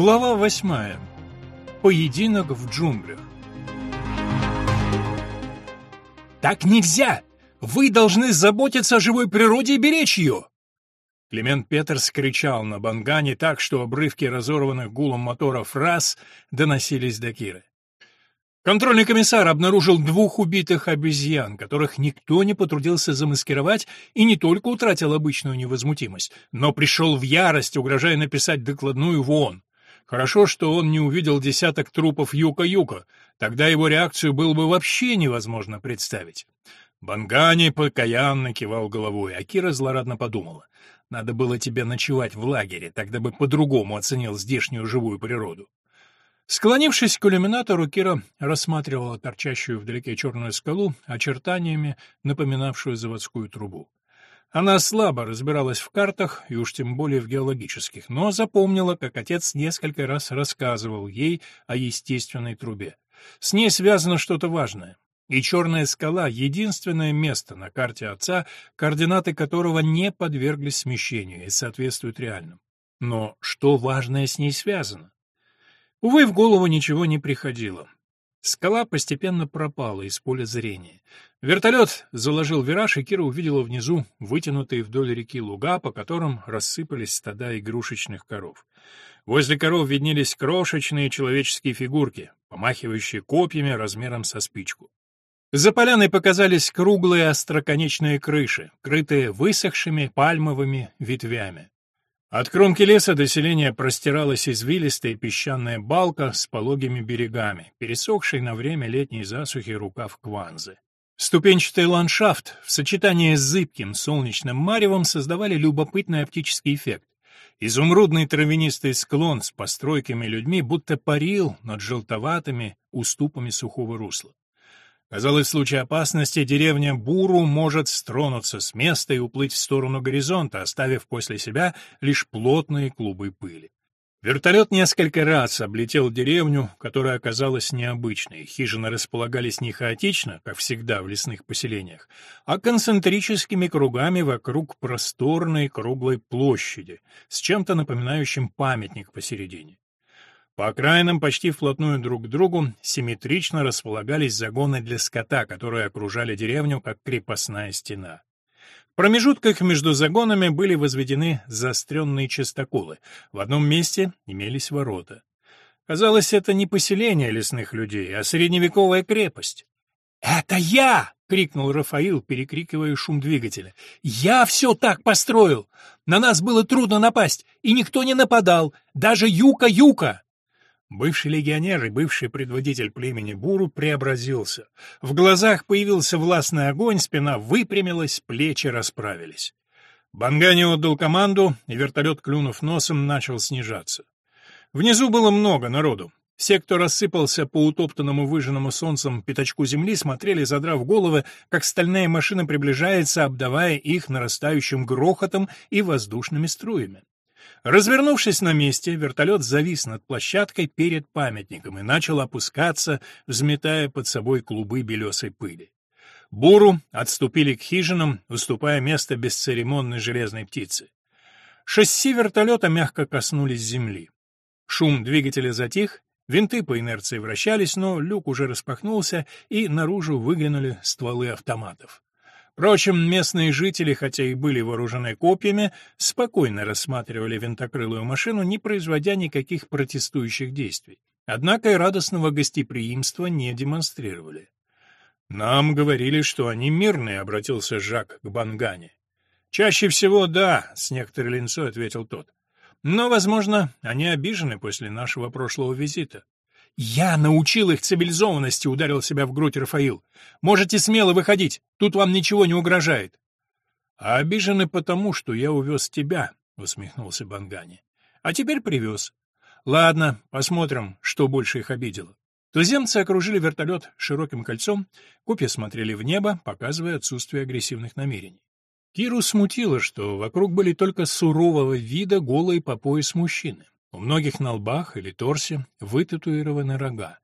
Глава восьмая. Поединок в джунглях. «Так нельзя! Вы должны заботиться о живой природе и беречь ее!» Климент Петерс кричал на Бангане так, что обрывки разорванных гулом моторов фраз доносились до Киры. Контрольный комиссар обнаружил двух убитых обезьян, которых никто не потрудился замаскировать и не только утратил обычную невозмутимость, но пришел в ярость, угрожая написать докладную в ООН. Хорошо, что он не увидел десяток трупов Юка-Юка, тогда его реакцию было бы вообще невозможно представить. Бангани покаянно кивал головой, а Кира злорадно подумала. Надо было тебе ночевать в лагере, тогда бы по-другому оценил здешнюю живую природу. Склонившись к иллюминатору, Кира рассматривала торчащую вдалеке черную скалу, очертаниями напоминавшую заводскую трубу. Она слабо разбиралась в картах, и уж тем более в геологических, но запомнила, как отец несколько раз рассказывал ей о естественной трубе. С ней связано что-то важное. И черная скала — единственное место на карте отца, координаты которого не подверглись смещению и соответствуют реальным. Но что важное с ней связано? Увы, в голову ничего не приходило. Скала постепенно пропала из поля зрения. Вертолет заложил вираж, и Кира увидела внизу вытянутые вдоль реки луга, по которым рассыпались стада игрушечных коров. Возле коров виднелись крошечные человеческие фигурки, помахивающие копьями размером со спичку. За поляной показались круглые остроконечные крыши, крытые высохшими пальмовыми ветвями. От кромки леса до селения простиралась извилистая песчаная балка с пологими берегами, пересохший на время летней засухи рукав Кванзы. Ступенчатый ландшафт в сочетании с зыбким солнечным маревом создавали любопытный оптический эффект. Изумрудный травянистый склон с постройками и людьми будто парил над желтоватыми уступами сухого русла. Казалось, в случае опасности деревня Буру может стронуться с места и уплыть в сторону горизонта, оставив после себя лишь плотные клубы пыли. Вертолет несколько раз облетел деревню, которая оказалась необычной. Хижины располагались не хаотично, как всегда в лесных поселениях, а концентрическими кругами вокруг просторной круглой площади, с чем-то напоминающим памятник посередине. По окраинам почти вплотную друг к другу симметрично располагались загоны для скота, которые окружали деревню как крепостная стена. Промежутках между загонами были возведены заостренные частоколы. В одном месте имелись ворота. Казалось, это не поселение лесных людей, а средневековая крепость. «Это я!» — крикнул Рафаил, перекрикивая шум двигателя. «Я все так построил! На нас было трудно напасть, и никто не нападал, даже Юка-Юка!» Бывший легионер и бывший предводитель племени Буру преобразился. В глазах появился властный огонь, спина выпрямилась, плечи расправились. Бангани отдал команду, и вертолет, клюнув носом, начал снижаться. Внизу было много народу. Все, кто рассыпался по утоптанному выжженному солнцем пятачку земли, смотрели, задрав головы, как стальная машина приближается, обдавая их нарастающим грохотом и воздушными струями. Развернувшись на месте, вертолет завис над площадкой перед памятником и начал опускаться, взметая под собой клубы белесой пыли. Буру отступили к хижинам, уступая место бесцеремонной железной птице. Шасси вертолета мягко коснулись земли. Шум двигателя затих, винты по инерции вращались, но люк уже распахнулся, и наружу выглянули стволы автоматов. Впрочем, местные жители, хотя и были вооружены копьями, спокойно рассматривали винтокрылую машину, не производя никаких протестующих действий. Однако и радостного гостеприимства не демонстрировали. «Нам говорили, что они мирные», — обратился Жак к Бангане. «Чаще всего да», — с некоторой линцой ответил тот. «Но, возможно, они обижены после нашего прошлого визита. «Я научил их цивилизованности», — ударил себя в грудь Рафаил. «Можете смело выходить, тут вам ничего не угрожает». «А обижены потому, что я увез тебя», — усмехнулся Бангани. «А теперь привез. Ладно, посмотрим, что больше их обидело». Туземцы окружили вертолет широким кольцом, копья смотрели в небо, показывая отсутствие агрессивных намерений. Киру смутило, что вокруг были только сурового вида голые по пояс мужчины. У многих на лбах или торсе вытатуированы рога.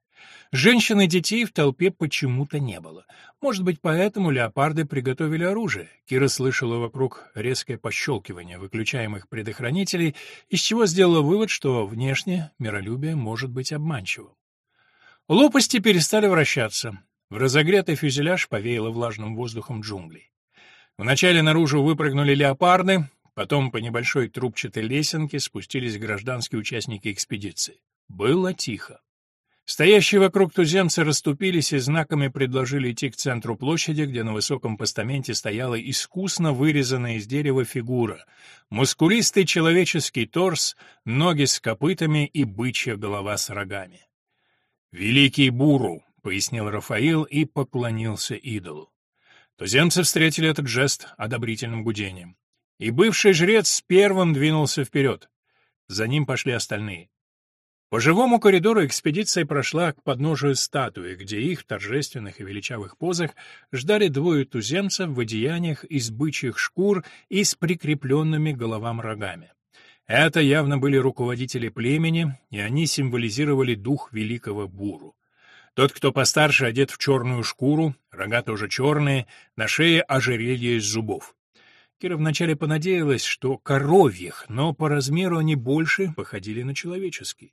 Женщин и детей в толпе почему-то не было. Может быть, поэтому леопарды приготовили оружие. Кира слышала вокруг резкое пощелкивание выключаемых предохранителей, из чего сделала вывод, что внешне миролюбие может быть обманчивым. Лопасти перестали вращаться. В разогретый фюзеляж повеяло влажным воздухом джунглей. Вначале наружу выпрыгнули леопарды, потом по небольшой трубчатой лесенке спустились гражданские участники экспедиции. Было тихо. Стоящие вокруг туземцы расступились и знаками предложили идти к центру площади, где на высоком постаменте стояла искусно вырезанная из дерева фигура. Мускулистый человеческий торс, ноги с копытами и бычья голова с рогами. «Великий Буру», — пояснил Рафаил и поклонился идолу. Туземцы встретили этот жест одобрительным гудением. И бывший жрец первым двинулся вперед. За ним пошли остальные. По живому коридору экспедиция прошла к подножию статуи, где их в торжественных и величавых позах ждали двое туземцев в одеяниях из бычьих шкур и с прикрепленными головам рогами. Это явно были руководители племени, и они символизировали дух великого буру. Тот, кто постарше, одет в черную шкуру, рога тоже черные, на шее ожерелье из зубов. Кира вначале понадеялась, что коровьих, но по размеру они больше походили на человеческие.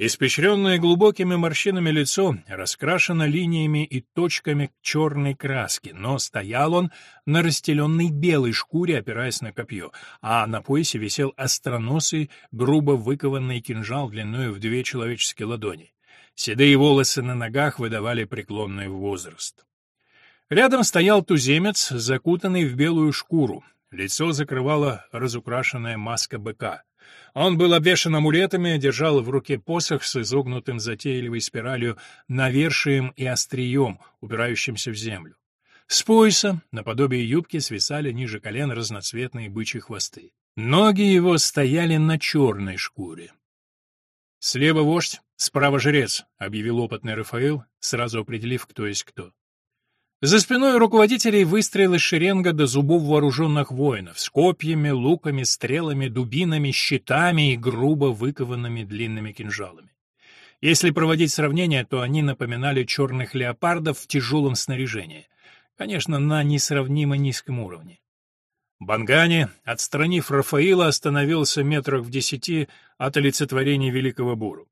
Испещренное глубокими морщинами лицо раскрашено линиями и точками черной краски, но стоял он на расстеленной белой шкуре, опираясь на копье, а на поясе висел остроносый, грубо выкованный кинжал длиной в две человеческие ладони. Седые волосы на ногах выдавали преклонный возраст. Рядом стоял туземец, закутанный в белую шкуру. Лицо закрывала разукрашенная маска быка. Он был обвешан амулетами, держал в руке посох с изогнутым затейливой спиралью навершием и острием, упирающимся в землю. С пояса, наподобие юбки, свисали ниже колен разноцветные бычьи хвосты. Ноги его стояли на черной шкуре. «Слева вождь, справа жрец», — объявил опытный Рафаил, сразу определив, кто есть кто. За спиной руководителей выстроилась шеренга до зубов вооруженных воинов с копьями, луками, стрелами, дубинами, щитами и грубо выкованными длинными кинжалами. Если проводить сравнение, то они напоминали черных леопардов в тяжелом снаряжении. Конечно, на несравнимо низком уровне. Бангани, отстранив Рафаила, остановился метрах в десяти от олицетворения великого буру.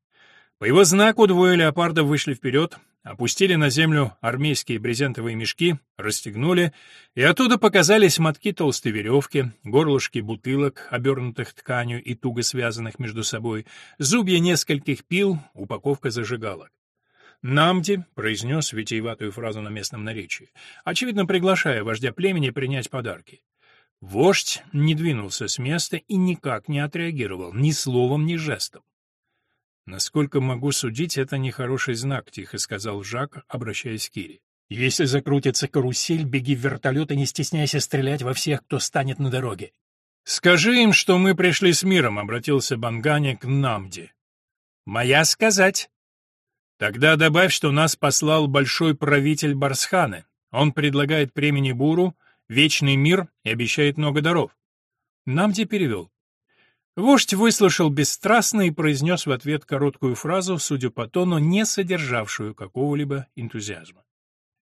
По его знаку двое леопардов вышли вперед, опустили на землю армейские брезентовые мешки, расстегнули, и оттуда показались мотки толстой веревки, горлышки бутылок, обернутых тканью и туго связанных между собой, зубья нескольких пил, упаковка зажигалок. «Намди», — произнес витиеватую фразу на местном наречии, очевидно приглашая вождя племени принять подарки. Вождь не двинулся с места и никак не отреагировал, ни словом, ни жестом. «Насколько могу судить, это нехороший знак», — тихо сказал Жак, обращаясь к Кире. «Если закрутится карусель, беги в вертолет и не стесняйся стрелять во всех, кто станет на дороге». «Скажи им, что мы пришли с миром», — обратился Бангани к Намди. «Моя сказать». «Тогда добавь, что нас послал большой правитель Барсханы. Он предлагает племени Буру вечный мир и обещает много даров». Намди перевел. Вождь выслушал бесстрастно и произнес в ответ короткую фразу, судя по тону, не содержавшую какого-либо энтузиазма.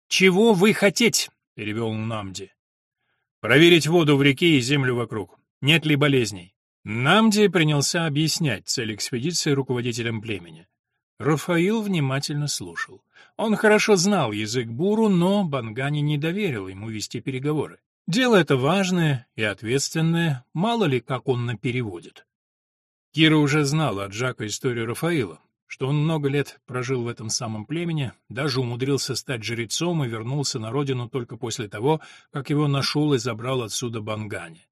«Чего вы хотеть?» — перевел Намди. «Проверить воду в реке и землю вокруг. Нет ли болезней?» Намди принялся объяснять цель экспедиции руководителям племени. Рафаил внимательно слушал. Он хорошо знал язык буру, но Бангани не доверил ему вести переговоры. Дело это важное и ответственное, мало ли как он напереводит. Кира уже знала от Жака историю Рафаила, что он много лет прожил в этом самом племени, даже умудрился стать жрецом и вернулся на родину только после того, как его нашел и забрал отсюда Бангани.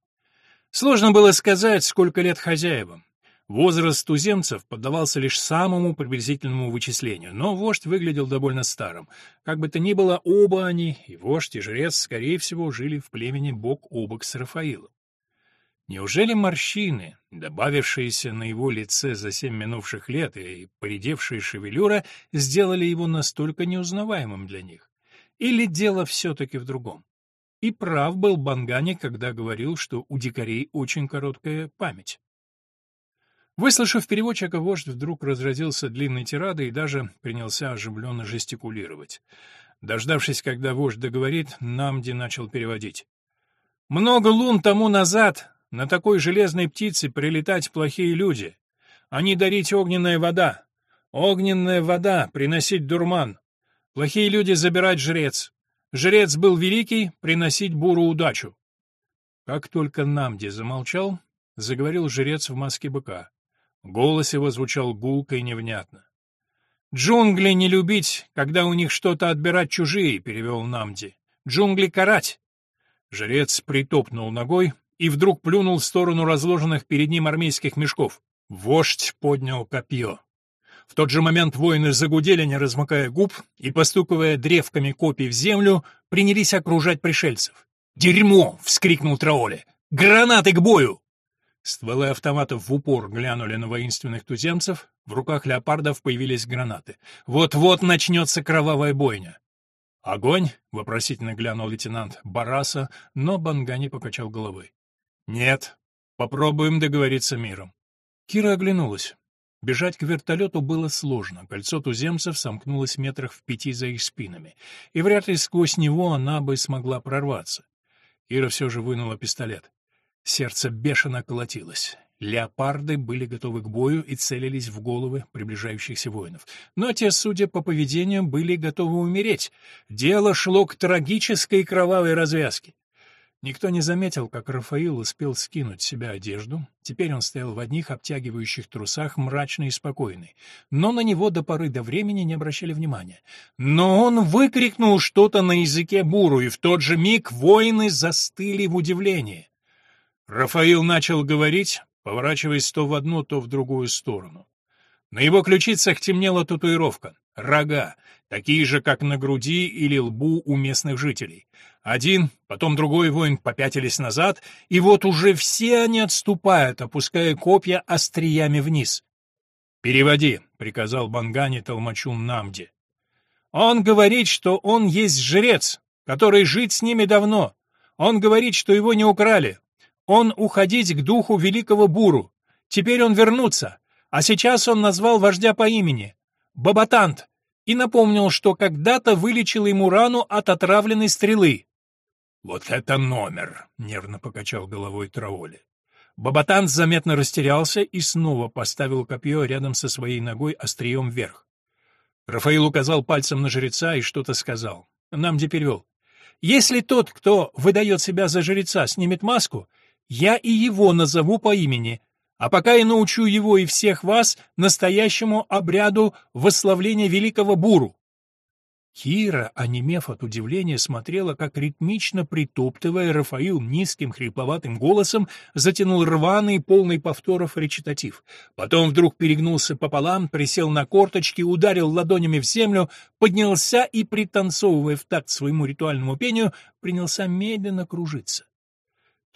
Сложно было сказать, сколько лет хозяевам. Возраст туземцев поддавался лишь самому приблизительному вычислению, но вождь выглядел довольно старым. Как бы то ни было, оба они, и вождь, и жрец, скорее всего, жили в племени бок о бок с Рафаилом. Неужели морщины, добавившиеся на его лице за семь минувших лет и поредевшая шевелюра, сделали его настолько неузнаваемым для них? Или дело все-таки в другом? И прав был Бангани, когда говорил, что у дикарей очень короткая память. Выслушав переводчика, вождь вдруг разразился длинной тирадой и даже принялся оживленно жестикулировать. Дождавшись, когда вождь договорит, Намди начал переводить. «Много лун тому назад на такой железной птице прилетать плохие люди. Они дарить огненная вода. Огненная вода приносить дурман. Плохие люди забирать жрец. Жрец был великий, приносить буру удачу. Как только Намди замолчал, заговорил жрец в маске быка. Голос его звучал гулко и невнятно. «Джунгли не любить, когда у них что-то отбирать чужие», — перевел Намди. «Джунгли карать». Жрец притопнул ногой и вдруг плюнул в сторону разложенных перед ним армейских мешков. Вождь поднял копье. В тот же момент воины загудели, не размыкая губ, и, постукивая древками копий в землю, принялись окружать пришельцев. «Дерьмо!» — вскрикнул Траоли. «Гранаты к бою!» Стволы автоматов в упор глянули на воинственных туземцев, в руках леопардов появились гранаты. Вот-вот начнется кровавая бойня. «Огонь?» — вопросительно глянул лейтенант Бараса, но Бангани покачал головой. «Нет. Попробуем договориться миром». Кира оглянулась. Бежать к вертолету было сложно, кольцо туземцев сомкнулось метрах в пяти за их спинами, и вряд ли сквозь него она бы смогла прорваться. Ира все же вынула пистолет. Сердце бешено колотилось. Леопарды были готовы к бою и целились в головы приближающихся воинов. Но те, судя по поведению, были готовы умереть. Дело шло к трагической кровавой развязке. Никто не заметил, как Рафаил успел скинуть с себя одежду. Теперь он стоял в одних обтягивающих трусах, мрачный и спокойный. Но на него до поры до времени не обращали внимания. Но он выкрикнул что-то на языке буру, и в тот же миг воины застыли в удивлении. Рафаил начал говорить, поворачиваясь то в одну, то в другую сторону. На его ключицах темнела татуировка — рога, такие же, как на груди или лбу у местных жителей. Один, потом другой воин попятились назад, и вот уже все они отступают, опуская копья остриями вниз. «Переводи», — приказал Бангани толмачу Намди. «Он говорит, что он есть жрец, который жить с ними давно. Он говорит, что его не украли. Он уходить к духу великого Буру. Теперь он вернуться. А сейчас он назвал вождя по имени. Бабатант. И напомнил, что когда-то вылечил ему рану от отравленной стрелы. «Вот это номер!» — нервно покачал головой Траули. Бабатант заметно растерялся и снова поставил копье рядом со своей ногой острием вверх. Рафаил указал пальцем на жреца и что-то сказал. Намди перевел. «Если тот, кто выдает себя за жреца, снимет маску, я и его назову по имени, а пока я научу его и всех вас настоящему обряду восславления великого Буру. Кира, онемев от удивления, смотрела, как ритмично притоптывая, Рафаил низким хрипловатым голосом затянул рваный, полный повторов речитатив. Потом вдруг перегнулся пополам, присел на корточки, ударил ладонями в землю, поднялся и, пританцовывая в такт своему ритуальному пению, принялся медленно кружиться.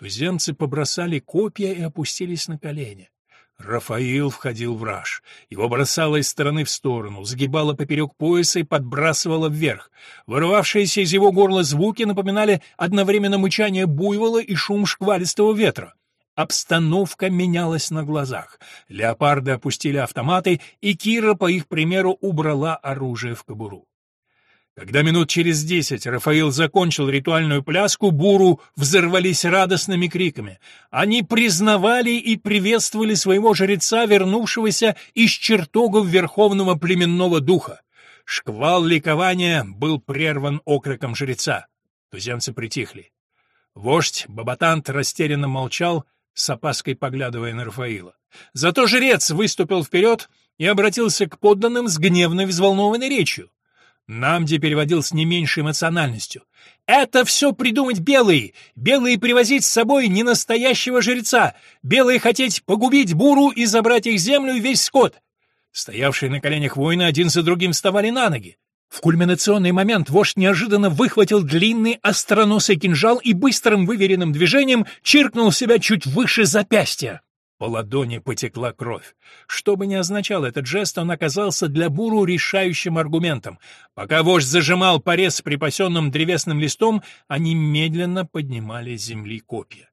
Туземцы побросали копья и опустились на колени. Рафаил входил в раж. Его бросало из стороны в сторону, сгибало поперек пояса и подбрасывало вверх. Вырывавшиеся из его горла звуки напоминали одновременно мычание буйвола и шум шквалистого ветра. Обстановка менялась на глазах. Леопарды опустили автоматы, и Кира, по их примеру, убрала оружие в кобуру. Когда минут через десять Рафаил закончил ритуальную пляску, буру взорвались радостными криками. Они признавали и приветствовали своего жреца, вернувшегося из чертогов Верховного племенного духа. Шквал ликования был прерван окриком жреца. Туземцы притихли. Вождь Бабатант растерянно молчал, с опаской поглядывая на Рафаила. Зато жрец выступил вперед и обратился к подданным с гневной взволнованной речью. Намди переводил с не меньшей эмоциональностью. «Это все придумать белые! Белые привозить с собой не настоящего жреца! Белые хотеть погубить буру и забрать их землю и весь скот!» Стоявшие на коленях воины один за другим вставали на ноги. В кульминационный момент вождь неожиданно выхватил длинный остроносый кинжал и быстрым выверенным движением чиркнул себя чуть выше запястья. По ладони потекла кровь. Что бы ни означал этот жест, он оказался для Буру решающим аргументом. Пока вождь зажимал порез припасенным древесным листом, они медленно поднимали с земли копья.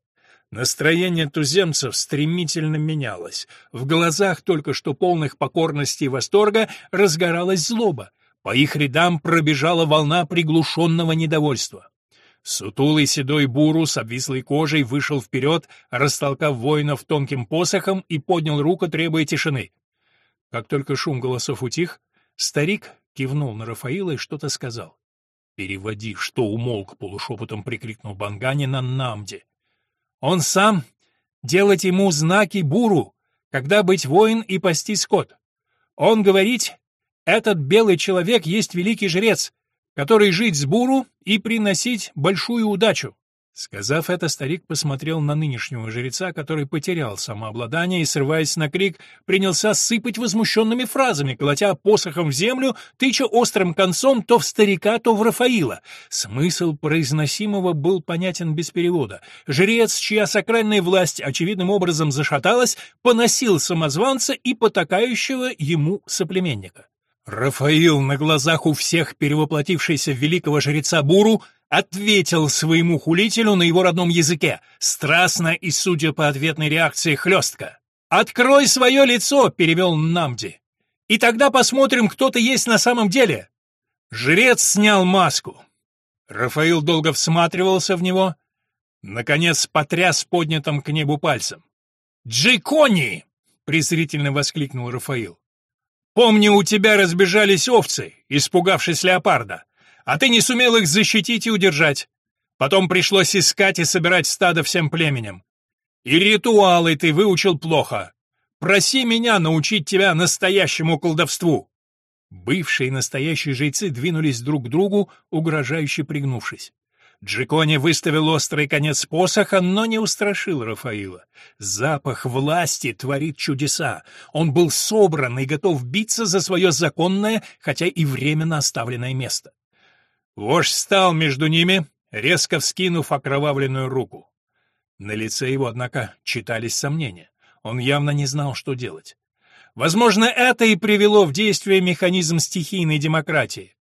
Настроение туземцев стремительно менялось. В глазах только что полных покорности и восторга разгоралась злоба. По их рядам пробежала волна приглушенного недовольства. Сутулый седой буру с обвислой кожей вышел вперед, растолкав воинов тонким посохом и поднял руку, требуя тишины. Как только шум голосов утих, старик кивнул на Рафаила и что-то сказал. «Переводи, что умолк», — полушепотом прикрикнул Бангани на Намде. Он сам делать ему знаки буру, когда быть воин и пасти скот. Он говорить, этот белый человек есть великий жрец, который жить с буру и приносить большую удачу. Сказав это, старик посмотрел на нынешнего жреца, который потерял самообладание и, срываясь на крик, принялся сыпать возмущенными фразами, колотя посохом в землю, тыча острым концом то в старика, то в Рафаила. Смысл произносимого был понятен без перевода. Жрец, чья сакральная власть очевидным образом зашаталась, поносил самозванца и потакающего ему соплеменника. Рафаил, на глазах у всех перевоплотившийся в великого жреца Буру, ответил своему хулителю на его родном языке, страстно и, судя по ответной реакции, хлестко. «Открой свое лицо!» — перевел Намди. «И тогда посмотрим, кто ты есть на самом деле!» Жрец снял маску. Рафаил долго всматривался в него, наконец потряс поднятым к небу пальцем. «Джейкони!» — презрительно воскликнул Рафаил. «Помню, у тебя разбежались овцы, испугавшись леопарда а ты не сумел их защитить и удержать. Потом пришлось искать и собирать стадо всем племенем. И ритуалы ты выучил плохо. Проси меня научить тебя настоящему колдовству». Бывшие и настоящие жрецы двинулись друг к другу, угрожающе пригнувшись. Джикони выставил острый конец посоха, но не устрашил Рафаила. Запах власти творит чудеса. Он был собран и готов биться за свое законное, хотя и временно оставленное место. Вождь встал между ними, резко вскинув окровавленную руку. На лице его, однако, читались сомнения. Он явно не знал, что делать. Возможно, это и привело в действие механизм стихийной демократии.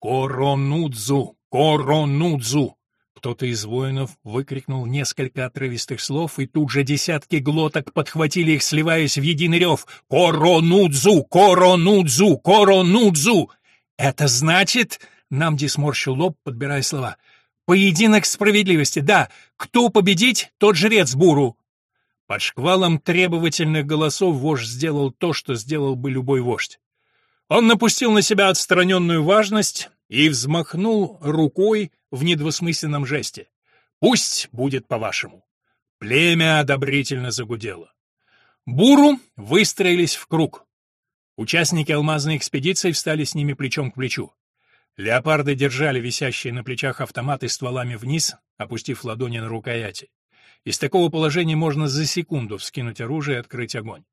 «Коронудзу! Коронудзу!» Кто-то из воинов выкрикнул несколько отрывистых слов, и тут же десятки глоток подхватили их, сливаясь в единый рев. «Коронудзу! Коронудзу! Коронудзу!» «Это значит...» Намди сморщил лоб, подбирая слова. «Поединок справедливости, да! Кто победить, тот жрец Буру!» Под шквалом требовательных голосов вождь сделал то, что сделал бы любой вождь. Он напустил на себя отстраненную важность и взмахнул рукой в недвусмысленном жесте. «Пусть будет по-вашему». Племя одобрительно загудело. Буру выстроились в круг. Участники алмазной экспедиции встали с ними плечом к плечу. Леопарды держали висящие на плечах автоматы стволами вниз, опустив ладони на рукояти. Из такого положения можно за секунду вскинуть оружие и открыть огонь.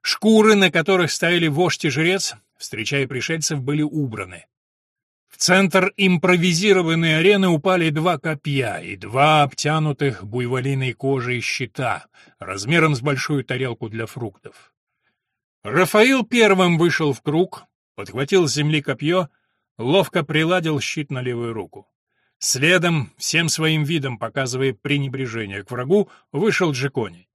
Шкуры, на которых стояли вождь и жрец, встречая пришельцев, были убраны. В центр импровизированной арены упали два копья и два обтянутых буйволиной кожей щита, размером с большую тарелку для фруктов. Рафаил первым вышел в круг, подхватил с земли копье — ловко приладил щит на левую руку. Следом, всем своим видом показывая пренебрежение к врагу, вышел Джекони.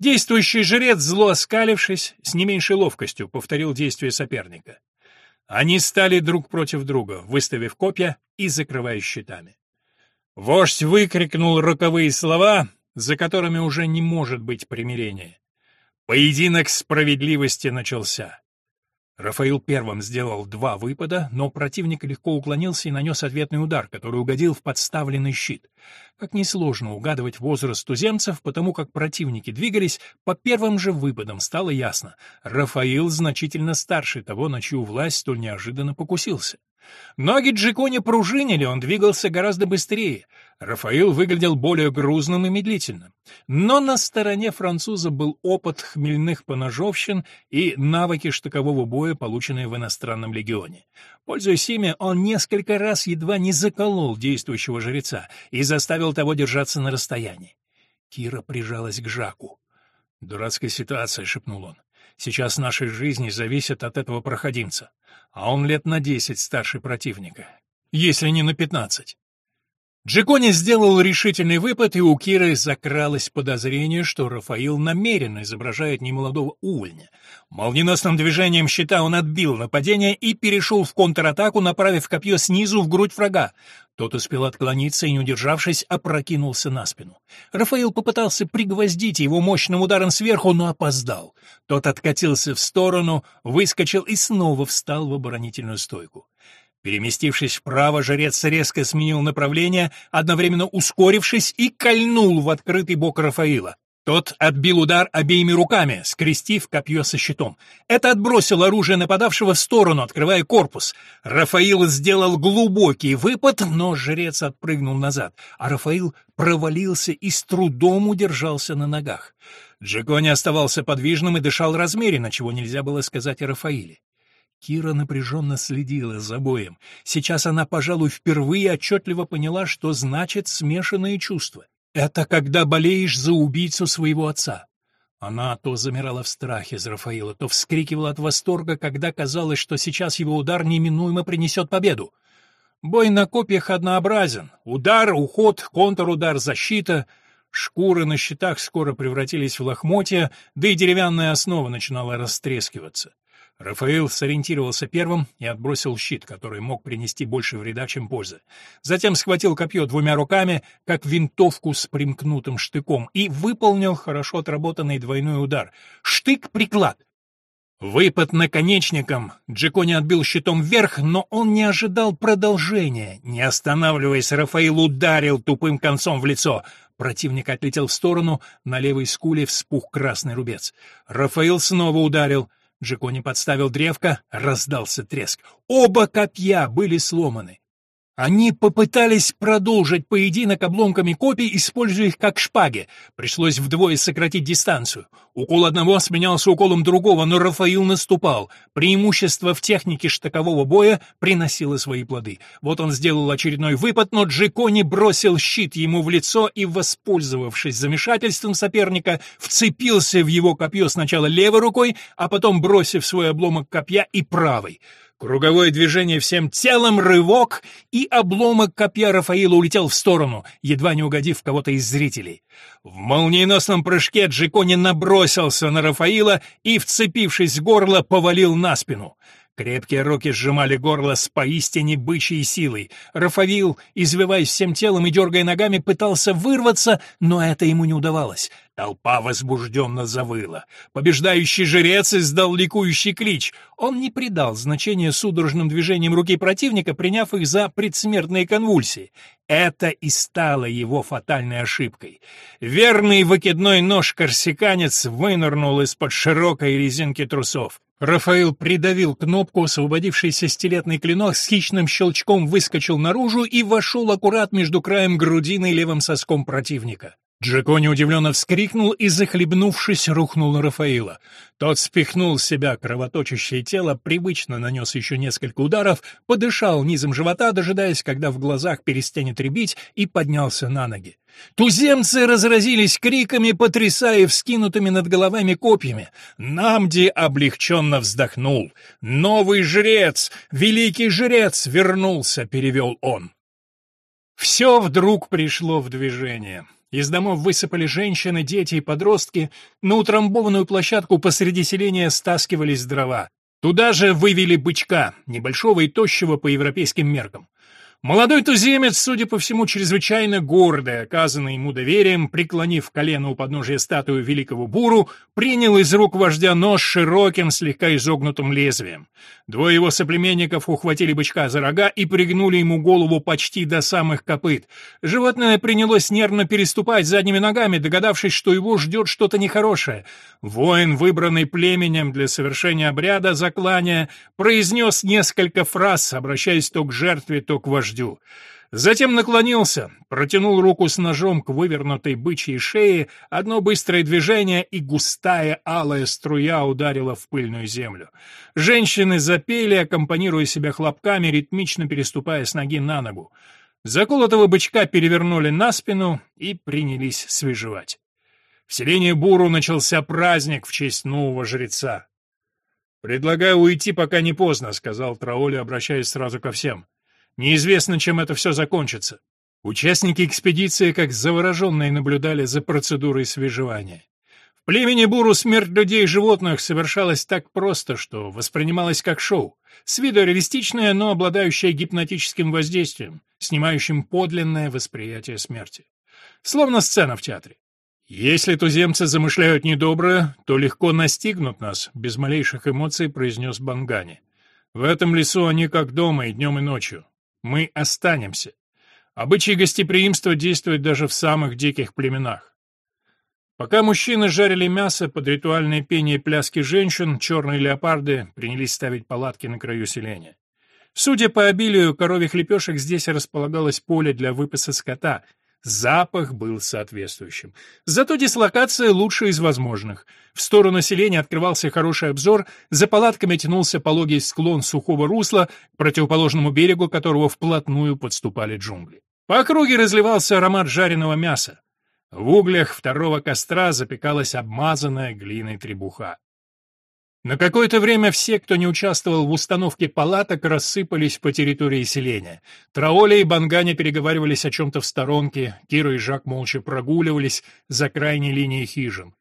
Действующий жрец, зло оскалившись, с не меньшей ловкостью повторил действия соперника. Они стали друг против друга, выставив копья и закрывая щитами. Вождь выкрикнул роковые слова, за которыми уже не может быть примирения. Поединок справедливости начался. Рафаил первым сделал два выпада, но противник легко уклонился и нанес ответный удар, который угодил в подставленный щит. Как несложно угадывать возраст туземцев, потому как противники двигались, по первым же выпадам стало ясно. Рафаил значительно старше того, на чью власть столь неожиданно покусился. Ноги Джикони пружинили, он двигался гораздо быстрее. Рафаил выглядел более грузным и медлительным. Но на стороне француза был опыт хмельных поножовщин и навыки штыкового боя, полученные в иностранном легионе. Пользуясь ими, он несколько раз едва не заколол действующего жреца и заставил того держаться на расстоянии. Кира прижалась к Жаку. «Дурацкая ситуация», — шепнул он. «Сейчас нашей жизни зависит от этого проходимца а он лет на десять старше противника, если не на пятнадцать. Джекони сделал решительный выпад, и у Киры закралось подозрение, что Рафаил намеренно изображает немолодого увольня. Молниеносным движением щита он отбил нападение и перешел в контратаку, направив копье снизу в грудь врага. Тот успел отклониться и, не удержавшись, опрокинулся на спину. Рафаил попытался пригвоздить его мощным ударом сверху, но опоздал. Тот откатился в сторону, выскочил и снова встал в оборонительную стойку. Переместившись вправо, жрец резко сменил направление, одновременно ускорившись и кольнул в открытый бок Рафаила. Тот отбил удар обеими руками, скрестив копье со щитом. Это отбросило оружие нападавшего в сторону, открывая корпус. Рафаил сделал глубокий выпад, но жрец отпрыгнул назад, а Рафаил провалился и с трудом удержался на ногах. Джекони оставался подвижным и дышал размеренно, чего нельзя было сказать о Рафаиле. Кира напряженно следила за боем. Сейчас она, пожалуй, впервые отчетливо поняла, что значит смешанные чувства. Это когда болеешь за убийцу своего отца. Она то замирала в страхе за Рафаила, то вскрикивала от восторга, когда казалось, что сейчас его удар неминуемо принесет победу. Бой на копьях однообразен. Удар, уход, контрудар, защита. Шкуры на щитах скоро превратились в лохмотья, да и деревянная основа начинала растрескиваться. Рафаэл сориентировался первым и отбросил щит, который мог принести больше вреда, чем пользы. Затем схватил копье двумя руками, как винтовку с примкнутым штыком, и выполнил хорошо отработанный двойной удар. Штык-приклад. Выпад наконечником. Джекони отбил щитом вверх, но он не ожидал продолжения. Не останавливаясь, Рафаил ударил тупым концом в лицо. Противник отлетел в сторону, на левой скуле вспух красный рубец. Рафаил снова ударил — Джекони подставил древко, раздался треск. Оба копья были сломаны. Они попытались продолжить поединок обломками копий, используя их как шпаги. Пришлось вдвое сократить дистанцию. Укол одного сменялся уколом другого, но Рафаил наступал. Преимущество в технике штакового боя приносило свои плоды. Вот он сделал очередной выпад, но Джекони бросил щит ему в лицо и, воспользовавшись замешательством соперника, вцепился в его копье сначала левой рукой, а потом бросив свой обломок копья и правой. Круговое движение всем телом, рывок, и обломок копья Рафаила улетел в сторону, едва не угодив кого-то из зрителей. В молниеносном прыжке Джикони набросился на Рафаила и, вцепившись в горло, повалил на спину. Крепкие руки сжимали горло с поистине бычьей силой. Рафавил, извиваясь всем телом и дергая ногами, пытался вырваться, но это ему не удавалось. Толпа возбужденно завыла. Побеждающий жрец издал ликующий клич. Он не придал значения судорожным движениям руки противника, приняв их за предсмертные конвульсии. Это и стало его фатальной ошибкой. Верный выкидной нож-корсиканец вынырнул из-под широкой резинки трусов. Рафаил придавил кнопку, освободившийся стилетный клинок с хищным щелчком выскочил наружу и вошел аккурат между краем грудины и левым соском противника. Джекони удивленно вскрикнул и, захлебнувшись, рухнул на Рафаила. Тот спихнул с себя кровоточащее тело, привычно нанес еще несколько ударов, подышал низом живота, дожидаясь, когда в глазах перестанет рябить, и поднялся на ноги. Туземцы разразились криками, потрясая вскинутыми над головами копьями. Намди облегченно вздохнул. «Новый жрец! Великий жрец! Вернулся!» — перевел он. Все вдруг пришло в движение. Из домов высыпали женщины, дети и подростки. На утрамбованную площадку посреди селения стаскивались дрова. Туда же вывели бычка, небольшого и тощего по европейским меркам. Молодой туземец, судя по всему, чрезвычайно гордый, оказанный ему доверием, преклонив колено у подножия статуи великого буру, принял из рук вождя нож широким, слегка изогнутым лезвием. Двое его соплеменников ухватили бычка за рога и пригнули ему голову почти до самых копыт. Животное принялось нервно переступать задними ногами, догадавшись, что его ждет что-то нехорошее. Воин, выбранный племенем для совершения обряда заклания, произнес несколько фраз, обращаясь то к жертве, то к вождю вождю. Затем наклонился, протянул руку с ножом к вывернутой бычьей шее, одно быстрое движение, и густая алая струя ударила в пыльную землю. Женщины запели, аккомпанируя себя хлопками, ритмично переступая с ноги на ногу. Заколотого бычка перевернули на спину и принялись свежевать. В селении Буру начался праздник в честь нового жреца. «Предлагаю уйти, пока не поздно», — сказал Траули, обращаясь сразу ко всем. Неизвестно, чем это все закончится. Участники экспедиции как завороженные наблюдали за процедурой свежевания. В племени Буру смерть людей и животных совершалась так просто, что воспринималась как шоу, с виду реалистичное, но обладающее гипнотическим воздействием, снимающим подлинное восприятие смерти. Словно сцена в театре. «Если туземцы замышляют недоброе, то легко настигнут нас», — без малейших эмоций произнес Бангани. «В этом лесу они как дома и днем, и ночью. Мы останемся. Обычай гостеприимства действует даже в самых диких племенах. Пока мужчины жарили мясо под ритуальное пение пляски женщин, черные леопарды принялись ставить палатки на краю селения. Судя по обилию коровьих лепешек, здесь располагалось поле для выпаса скота. Запах был соответствующим. Зато дислокация лучшая из возможных. В сторону селения открывался хороший обзор, за палатками тянулся пологий склон сухого русла, к противоположному берегу которого вплотную подступали джунгли. По округе разливался аромат жареного мяса. В углях второго костра запекалась обмазанная глиной требуха. На какое-то время все, кто не участвовал в установке палаток, рассыпались по территории селения. Траоли и Бангани переговаривались о чем-то в сторонке, Кира и Жак молча прогуливались за крайней линией хижин.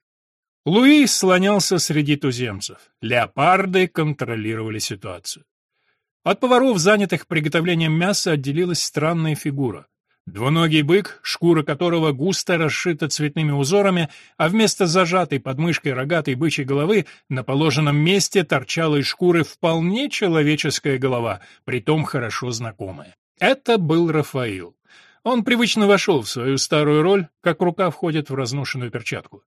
Луи слонялся среди туземцев. Леопарды контролировали ситуацию. От поваров, занятых приготовлением мяса, отделилась странная фигура. Двуногий бык, шкура которого густо расшита цветными узорами, а вместо зажатой под мышкой рогатой бычьей головы на положенном месте торчала из шкуры вполне человеческая голова, притом хорошо знакомая. Это был Рафаил. Он привычно вошел в свою старую роль, как рука входит в разношенную перчатку.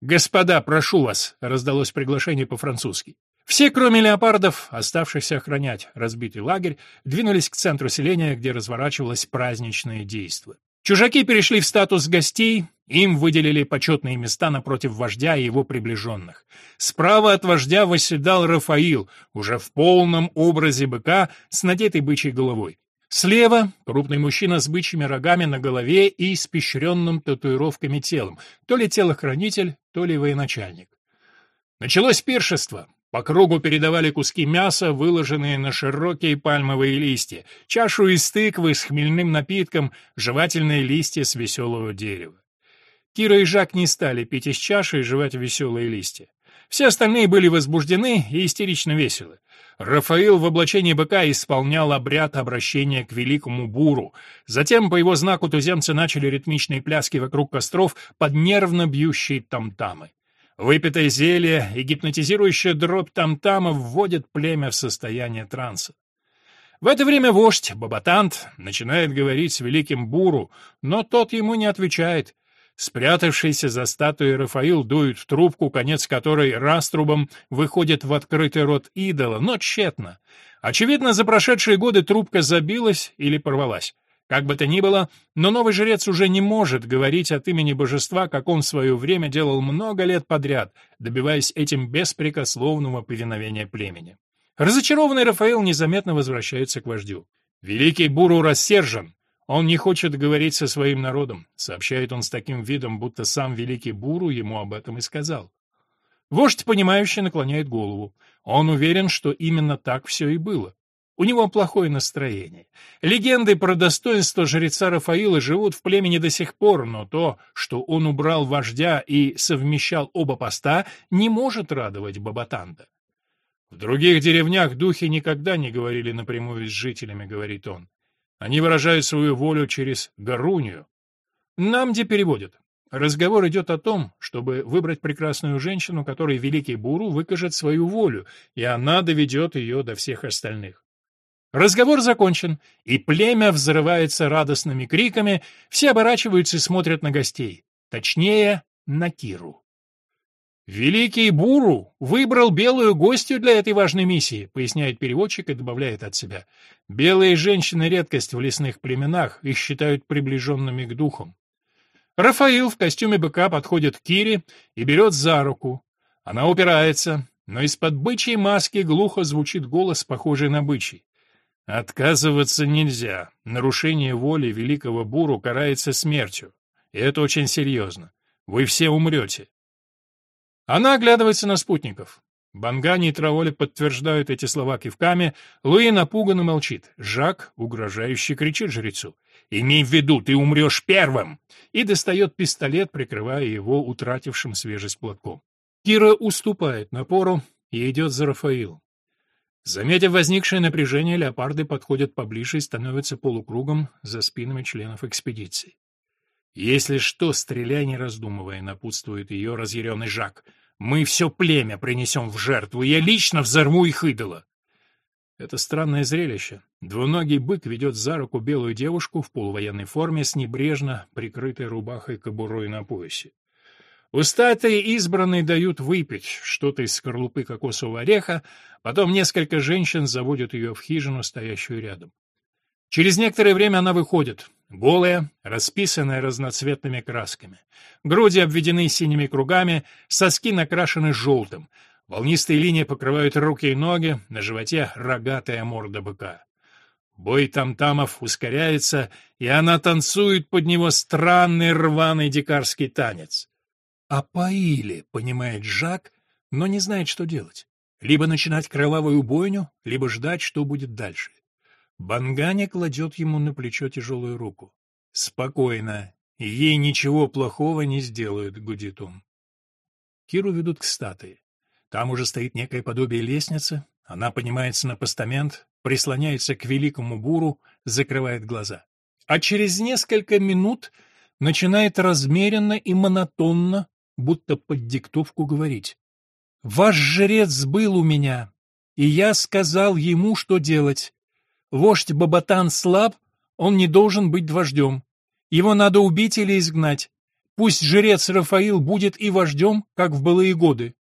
«Господа, прошу вас!» — раздалось приглашение по-французски. Все, кроме леопардов, оставшихся охранять разбитый лагерь, двинулись к центру селения, где разворачивалось праздничное действо. Чужаки перешли в статус гостей, им выделили почетные места напротив вождя и его приближенных. Справа от вождя восседал Рафаил, уже в полном образе быка с надетой бычьей головой. Слева — крупный мужчина с бычьими рогами на голове и испещренным татуировками телом, то ли телохранитель, то ли военачальник. Началось пиршество. По кругу передавали куски мяса, выложенные на широкие пальмовые листья, чашу из тыквы с хмельным напитком, жевательные листья с веселого дерева. Кира и Жак не стали пить из чаши и жевать веселые листья. Все остальные были возбуждены и истерично веселы. Рафаил в облачении быка исполнял обряд обращения к великому буру. Затем по его знаку туземцы начали ритмичные пляски вокруг костров под нервно бьющие тамтамы. Выпитое зелье и гипнотизирующая дробь там-тама вводят племя в состояние транса. В это время вождь, Бабатант, начинает говорить с великим Буру, но тот ему не отвечает. Спрятавшийся за статуей Рафаил дует в трубку, конец которой раструбом выходит в открытый рот идола, но тщетно. Очевидно, за прошедшие годы трубка забилась или порвалась. Как бы то ни было, но новый жрец уже не может говорить от имени божества, как он в свое время делал много лет подряд, добиваясь этим беспрекословного повиновения племени. Разочарованный Рафаэл незаметно возвращается к вождю. Великий Буру рассержен. Он не хочет говорить со своим народом, сообщает он с таким видом, будто сам великий Буру ему об этом и сказал. Вождь, понимающе наклоняет голову. Он уверен, что именно так все и было. У него плохое настроение. Легенды про достоинство жреца Рафаила живут в племени до сих пор, но то, что он убрал вождя и совмещал оба поста, не может радовать Бабатанда. В других деревнях духи никогда не говорили напрямую с жителями, говорит он. Они выражают свою волю через Гарунию. Нам где переводят. Разговор идет о том, чтобы выбрать прекрасную женщину, которой великий Буру выкажет свою волю, и она доведет ее до всех остальных. Разговор закончен, и племя взрывается радостными криками, все оборачиваются и смотрят на гостей, точнее, на Киру. «Великий Буру выбрал белую гостью для этой важной миссии», поясняет переводчик и добавляет от себя. «Белые женщины — редкость в лесных племенах, их считают приближенными к духам». Рафаил в костюме быка подходит к Кире и берет за руку. Она упирается, но из-под бычьей маски глухо звучит голос, похожий на бычий. Отказываться нельзя. Нарушение воли великого Буру карается смертью. И это очень серьезно. Вы все умрете. Она оглядывается на спутников. Бангани и Траволи подтверждают эти слова кивками, Луи напуганно молчит. Жак угрожающе кричит жрецу. «Имей в виду, ты умрешь первым!» и достает пистолет, прикрывая его утратившим свежесть платком. Кира уступает напору и идет за Рафаилом. Заметив возникшее напряжение, леопарды подходят поближе и становятся полукругом за спинами членов экспедиции. «Если что, стреляй, не раздумывая», — напутствует ее разъяренный Жак. «Мы все племя принесем в жертву, я лично взорву их идола». Это странное зрелище. Двуногий бык ведет за руку белую девушку в полувоенной форме с небрежно прикрытой рубахой кобурой на поясе. Устатые избранные дают выпить что-то из скорлупы кокосового ореха, потом несколько женщин заводят ее в хижину, стоящую рядом. Через некоторое время она выходит, голая, расписанная разноцветными красками. Груди обведены синими кругами, соски накрашены желтым. Волнистые линии покрывают руки и ноги, на животе рогатая морда быка. Бой тамтамов ускоряется, и она танцует под него странный рваный дикарский танец. «Опоили», — понимает Жак, но не знает, что делать. Либо начинать кровавую бойню, либо ждать, что будет дальше. Банганя кладет ему на плечо тяжелую руку. «Спокойно. Ей ничего плохого не сделают», — гудит он. Киру ведут к статуе. Там уже стоит некое подобие лестницы. Она поднимается на постамент, прислоняется к великому буру, закрывает глаза. А через несколько минут начинает размеренно и монотонно будто под диктовку говорить. «Ваш жрец был у меня, и я сказал ему, что делать. Вождь Бабатан слаб, он не должен быть вождем. Его надо убить или изгнать. Пусть жрец Рафаил будет и вождем, как в былые годы».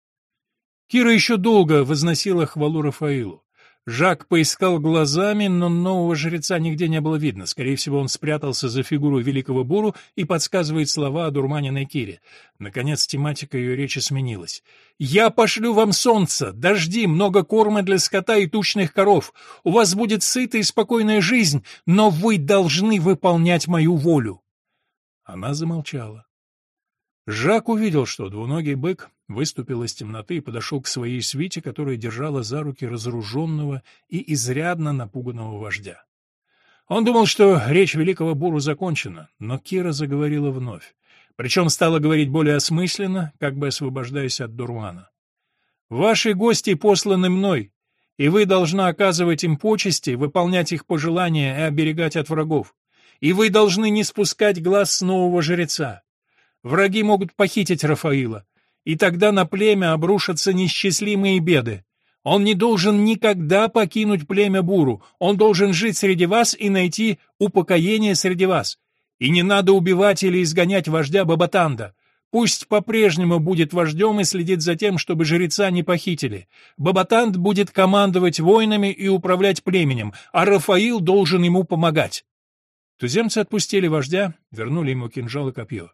Кира еще долго возносила хвалу Рафаилу. Жак поискал глазами, но нового жреца нигде не было видно. Скорее всего, он спрятался за фигуру великого буру и подсказывает слова о дурманенной Кире. Наконец, тематика ее речи сменилась. «Я пошлю вам солнце, дожди, много корма для скота и тучных коров. У вас будет сытая и спокойная жизнь, но вы должны выполнять мою волю». Она замолчала. Жак увидел, что двуногий бык выступил из темноты и подошел к своей свите, которая держала за руки разоруженного и изрядно напуганного вождя. Он думал, что речь великого буру закончена, но Кира заговорила вновь. Причем стала говорить более осмысленно, как бы освобождаясь от дурмана. «Ваши гости посланы мной, и вы должны оказывать им почести, выполнять их пожелания и оберегать от врагов. И вы должны не спускать глаз с нового жреца. Враги могут похитить Рафаила, и тогда на племя обрушатся несчастливые беды. Он не должен никогда покинуть племя Буру, он должен жить среди вас и найти упокоение среди вас. И не надо убивать или изгонять вождя Бабатанда. Пусть по-прежнему будет вождем и следит за тем, чтобы жреца не похитили. Бабатанд будет командовать войнами и управлять племенем, а Рафаил должен ему помогать. Туземцы отпустили вождя, вернули ему кинжал и копье.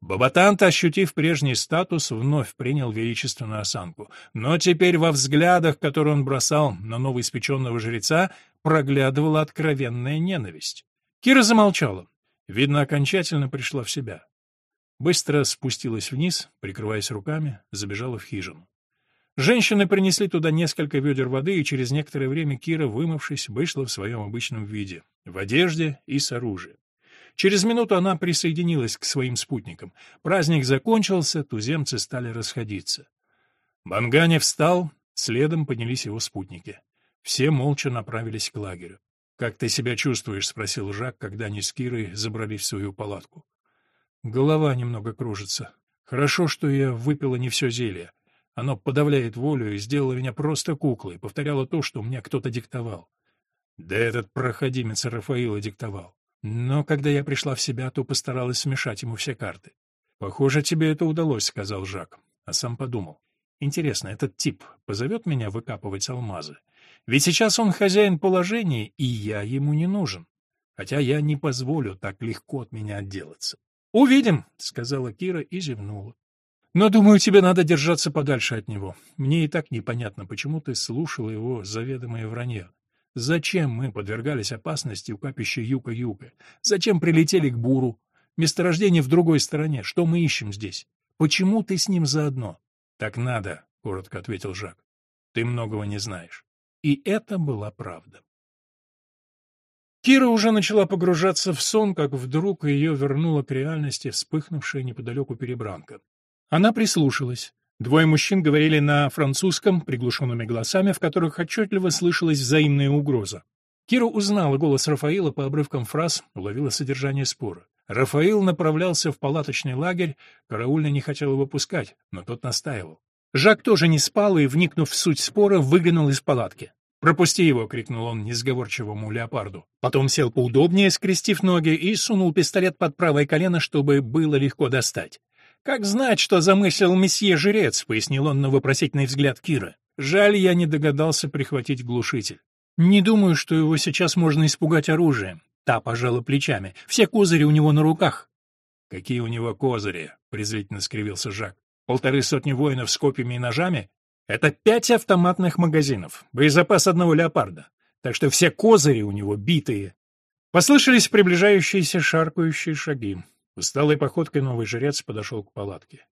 Бабатант, ощутив прежний статус, вновь принял величественную осанку. Но теперь во взглядах, которые он бросал на новоиспеченного жреца, проглядывала откровенная ненависть. Кира замолчала. Видно, окончательно пришла в себя. Быстро спустилась вниз, прикрываясь руками, забежала в хижину. Женщины принесли туда несколько ведер воды, и через некоторое время Кира, вымывшись, вышла в своем обычном виде, в одежде и с оружием. Через минуту она присоединилась к своим спутникам. Праздник закончился, туземцы стали расходиться. Бангане встал, следом поднялись его спутники. Все молча направились к лагерю. «Как ты себя чувствуешь?» — спросил Жак, когда они с Кирой забрались в свою палатку. «Голова немного кружится. Хорошо, что я выпила не все зелье. Оно подавляет волю и сделало меня просто куклой, повторяло то, что мне кто-то диктовал. Да этот проходимец Рафаила диктовал. Но когда я пришла в себя, то постаралась смешать ему все карты. «Похоже, тебе это удалось», — сказал Жак, а сам подумал. «Интересно, этот тип позовет меня выкапывать алмазы? Ведь сейчас он хозяин положения, и я ему не нужен. Хотя я не позволю так легко от меня отделаться». «Увидим», — сказала Кира и зевнула. «Но, думаю, тебе надо держаться подальше от него. Мне и так непонятно, почему ты слушала его заведомое вранье. Зачем мы подвергались опасности у капища Юка-Юка? Зачем прилетели к Буру? Месторождение в другой стороне. Что мы ищем здесь? Почему ты с ним заодно? Так надо, — коротко ответил Жак. Ты многого не знаешь. И это была правда. Кира уже начала погружаться в сон, как вдруг ее вернула к реальности вспыхнувшая неподалеку перебранка. Она прислушалась. Двое мужчин говорили на французском, приглушенными голосами, в которых отчетливо слышалась взаимная угроза. Кира узнала голос Рафаила по обрывкам фраз, уловила содержание спора. Рафаил направлялся в палаточный лагерь, караульный не хотел его пускать, но тот настаивал. Жак тоже не спал и, вникнув в суть спора, выглянул из палатки. «Пропусти его!» — крикнул он несговорчивому леопарду. Потом сел поудобнее, скрестив ноги, и сунул пистолет под правое колено, чтобы было легко достать. «Как знать, что замыслил месье Жрец?» — пояснил он на вопросительный взгляд Кира. «Жаль, я не догадался прихватить глушитель. Не думаю, что его сейчас можно испугать оружием». Та пожала плечами. «Все козыри у него на руках». «Какие у него козыри?» — презрительно скривился Жак. «Полторы сотни воинов с копьями и ножами? Это пять автоматных магазинов, боезапас одного леопарда. Так что все козыри у него битые». Послышались приближающиеся шаркающие шаги. Усталой походкой новый жрец подошел к палатке.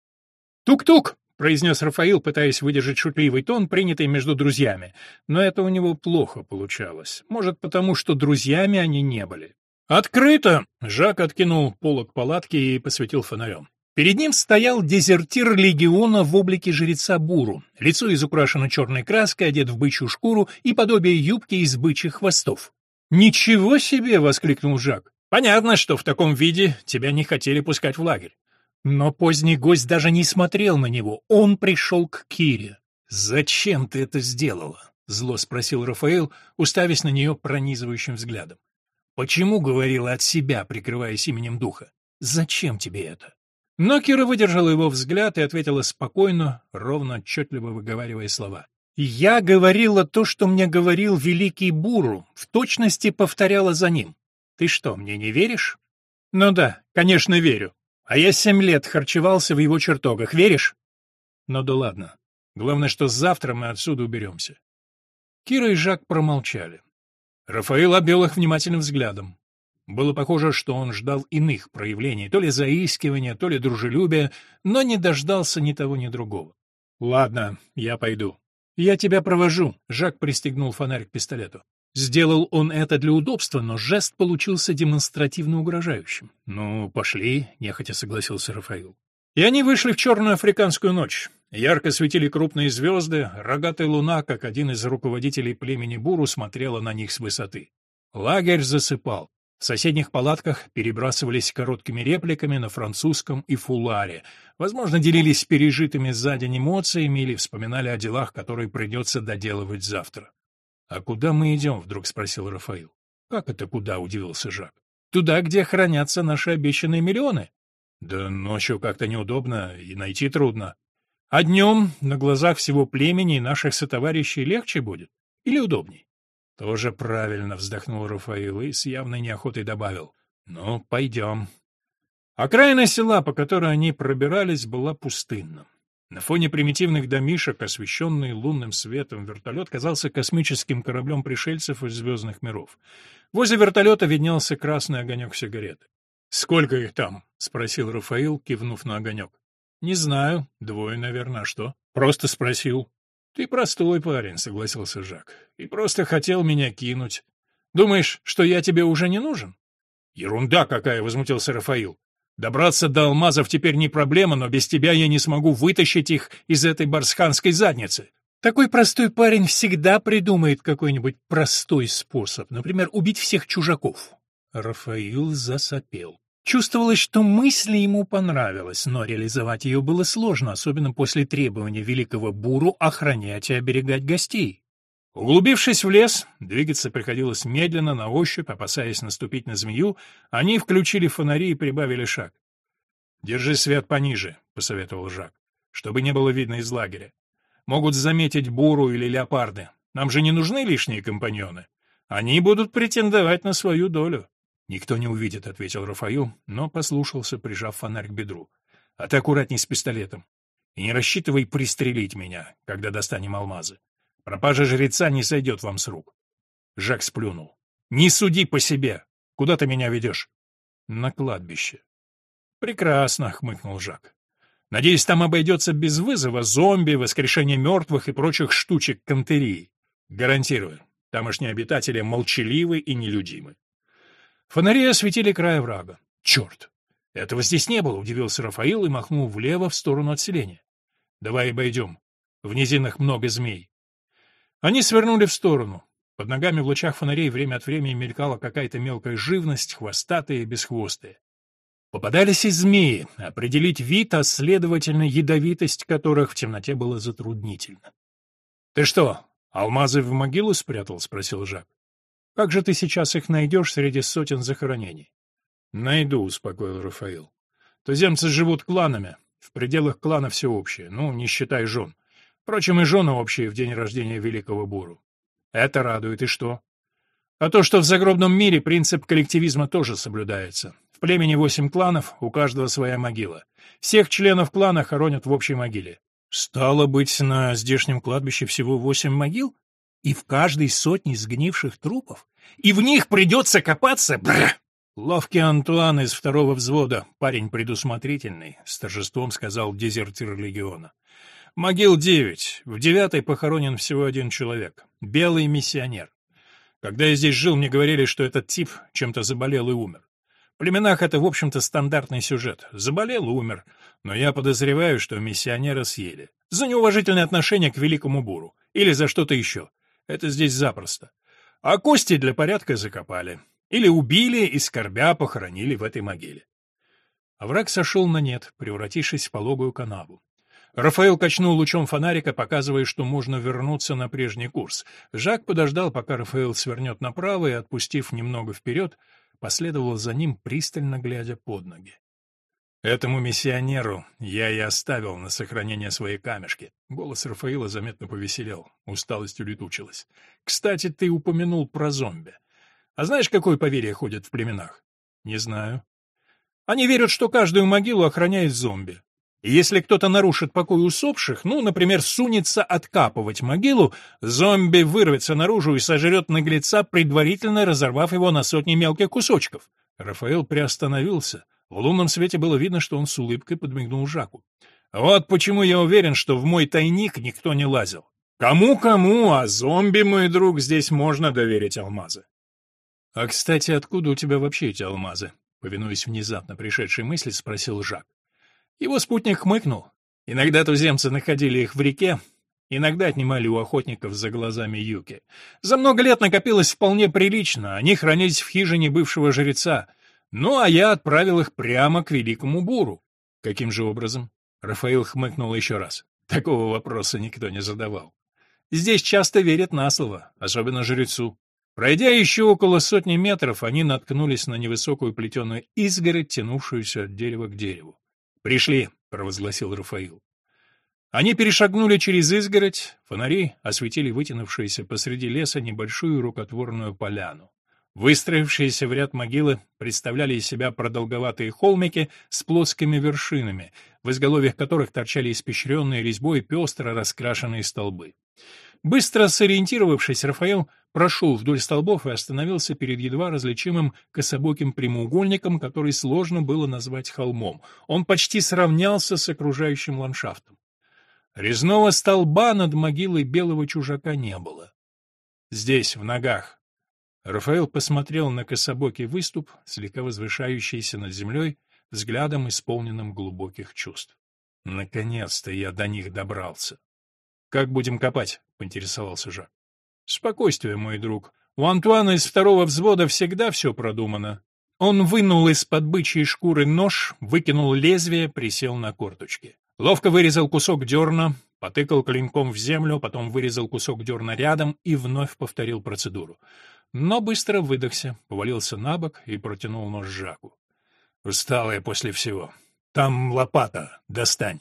«Тук-тук!» — произнес Рафаил, пытаясь выдержать шутливый тон, принятый между друзьями. Но это у него плохо получалось. Может, потому что друзьями они не были. «Открыто!» — Жак откинул полок палатки и посветил фонарем. Перед ним стоял дезертир легиона в облике жреца Буру. Лицо изукрашено черной краской, одет в бычью шкуру и подобие юбки из бычьих хвостов. «Ничего себе!» — воскликнул Жак. Понятно, что в таком виде тебя не хотели пускать в лагерь. Но поздний гость даже не смотрел на него, он пришел к Кире. «Зачем ты это сделала?» — зло спросил Рафаэл, уставясь на нее пронизывающим взглядом. «Почему говорила от себя, прикрываясь именем духа? Зачем тебе это?» Но Кира выдержала его взгляд и ответила спокойно, ровно отчетливо выговаривая слова. «Я говорила то, что мне говорил великий Буру, в точности повторяла за ним. Ты что, мне не веришь? Ну да, конечно, верю. А я семь лет харчевался в его чертогах, веришь? Ну да ладно. Главное, что завтра мы отсюда уберемся. Кира и Жак промолчали. Рафаил обвел их внимательным взглядом. Было похоже, что он ждал иных проявлений, то ли заискивания, то ли дружелюбия, но не дождался ни того, ни другого. «Ладно, я пойду». «Я тебя провожу», — Жак пристегнул фонарь к пистолету. Сделал он это для удобства, но жест получился демонстративно угрожающим. «Ну, пошли», — нехотя согласился Рафаил. И они вышли в черную африканскую ночь. Ярко светили крупные звезды, рогатая луна, как один из руководителей племени Буру, смотрела на них с высоты. Лагерь засыпал. В соседних палатках перебрасывались короткими репликами на французском и фуларе. Возможно, делились пережитыми за день эмоциями или вспоминали о делах, которые придется доделывать завтра. «А куда мы идем?» — вдруг спросил Рафаил. «Как это куда?» — удивился Жак. «Туда, где хранятся наши обещанные миллионы». «Да ночью как-то неудобно и найти трудно. А днем на глазах всего племени и наших сотоварищей легче будет? Или удобней?» «Тоже правильно», — вздохнул Рафаил и с явной неохотой добавил. «Ну, пойдем». Окраина села, по которой они пробирались, была пустынна. На фоне примитивных домишек, освещенный лунным светом, вертолет казался космическим кораблем пришельцев из звездных миров. Возле вертолета виднелся красный огонек сигареты. «Сколько их там?» — спросил Рафаил, кивнув на огонек. «Не знаю. Двое, наверное. А что?» «Просто спросил». «Ты простой парень», — согласился Жак. «И просто хотел меня кинуть. Думаешь, что я тебе уже не нужен?» «Ерунда какая!» — возмутился Рафаил. Добраться до алмазов теперь не проблема, но без тебя я не смогу вытащить их из этой барсханской задницы. Такой простой парень всегда придумает какой-нибудь простой способ, например, убить всех чужаков. Рафаил засопел. Чувствовалось, что мысль ему понравилась, но реализовать ее было сложно, особенно после требования великого Буру охранять и оберегать гостей. Углубившись в лес, двигаться приходилось медленно, на ощупь, опасаясь наступить на змею, они включили фонари и прибавили шаг. «Держи свет пониже», — посоветовал Жак, — «чтобы не было видно из лагеря. Могут заметить буру или леопарды. Нам же не нужны лишние компаньоны. Они будут претендовать на свою долю». «Никто не увидит», — ответил Рафаил, но послушался, прижав фонарь к бедру. «А ты аккуратней с пистолетом. И не рассчитывай пристрелить меня, когда достанем алмазы. Пропажа жреца не сойдет вам с рук. Жак сплюнул. Не суди по себе. Куда ты меня ведешь? На кладбище. Прекрасно, хмыкнул Жак. Надеюсь, там обойдется без вызова зомби, воскрешения мертвых и прочих штучек кантерии. Гарантирую, тамошние обитатели молчаливы и нелюдимы. Фонари осветили край врага. Черт! Этого здесь не было, удивился Рафаил и махнул влево в сторону отселения. Давай обойдем. В низинах много змей. Они свернули в сторону. Под ногами в лучах фонарей время от времени мелькала какая-то мелкая живность, хвостатая и бесхвостая. Попадались и змеи, определить вид, а следовательно ядовитость которых в темноте было затруднительно. — Ты что, алмазы в могилу спрятал? — спросил Жак. — Как же ты сейчас их найдешь среди сотен захоронений? — Найду, — успокоил Рафаил. — Туземцы живут кланами, в пределах клана все общее, ну, не считай жен. Впрочем, и жены общие в день рождения Великого Буру. Это радует, и что? А то, что в загробном мире принцип коллективизма тоже соблюдается племени восемь кланов, у каждого своя могила. Всех членов клана хоронят в общей могиле. Стало быть, на здешнем кладбище всего восемь могил? И в каждой сотне сгнивших трупов? И в них придется копаться? Бррр! Ловкий Антуан из второго взвода, парень предусмотрительный, с торжеством сказал дезертир легиона. Могил девять, в девятой похоронен всего один человек, белый миссионер. Когда я здесь жил, мне говорили, что этот тип чем-то заболел и умер племенах это, в общем-то, стандартный сюжет. Заболел, умер. Но я подозреваю, что миссионера съели. За неуважительное отношение к великому буру. Или за что-то еще. Это здесь запросто. А кости для порядка закопали. Или убили и скорбя похоронили в этой могиле. Овраг сошел на нет, превратившись в пологую канаву. Рафаэл качнул лучом фонарика, показывая, что можно вернуться на прежний курс. Жак подождал, пока Рафаэл свернет направо и, отпустив немного вперед, последовал за ним, пристально глядя под ноги. Этому миссионеру я и оставил на сохранение своей камешки. Голос Рафаила заметно повеселел, усталость улетучилась. Кстати, ты упомянул про зомби. А знаешь, какое поверье ходит в племенах? Не знаю. Они верят, что каждую могилу охраняет зомби. Если кто-то нарушит покой усопших, ну, например, сунется откапывать могилу, зомби вырвется наружу и сожрет наглеца, предварительно разорвав его на сотни мелких кусочков. Рафаэл приостановился. В лунном свете было видно, что он с улыбкой подмигнул Жаку. «Вот почему я уверен, что в мой тайник никто не лазил. Кому-кому, а зомби, мой друг, здесь можно доверить алмазы». «А, кстати, откуда у тебя вообще эти алмазы?» Повинуясь внезапно пришедшей мысли, спросил Жак. Его спутник хмыкнул. Иногда туземцы находили их в реке, иногда отнимали у охотников за глазами юки. За много лет накопилось вполне прилично, они хранились в хижине бывшего жреца. Ну, а я отправил их прямо к великому буру. Каким же образом? Рафаил хмыкнул еще раз. Такого вопроса никто не задавал. Здесь часто верят на слово, особенно жрецу. Пройдя еще около сотни метров, они наткнулись на невысокую плетеную изгородь, тянувшуюся от дерева к дереву. «Пришли», — провозгласил Рафаил. Они перешагнули через изгородь, фонари осветили вытянувшуюся посреди леса небольшую рукотворную поляну. Выстроившиеся в ряд могилы представляли из себя продолговатые холмики с плоскими вершинами, в изголовьях которых торчали испещренные резьбой пестро раскрашенные столбы. Быстро сориентировавшись, Рафаэл прошел вдоль столбов и остановился перед едва различимым кособоким прямоугольником, который сложно было назвать холмом. Он почти сравнялся с окружающим ландшафтом. Резного столба над могилой белого чужака не было. Здесь, в ногах. Рафаэл посмотрел на кособокий выступ, слегка возвышающийся над землей, взглядом, исполненным глубоких чувств. Наконец-то я до них добрался. «Как будем копать?» — поинтересовался Жак. «Спокойствие, мой друг. У Антуана из второго взвода всегда все продумано». Он вынул из-под бычьей шкуры нож, выкинул лезвие, присел на корточки. Ловко вырезал кусок дерна, потыкал клинком в землю, потом вырезал кусок дерна рядом и вновь повторил процедуру. Но быстро выдохся, повалился на бок и протянул нож Жаку. «Усталая после всего. Там лопата. Достань».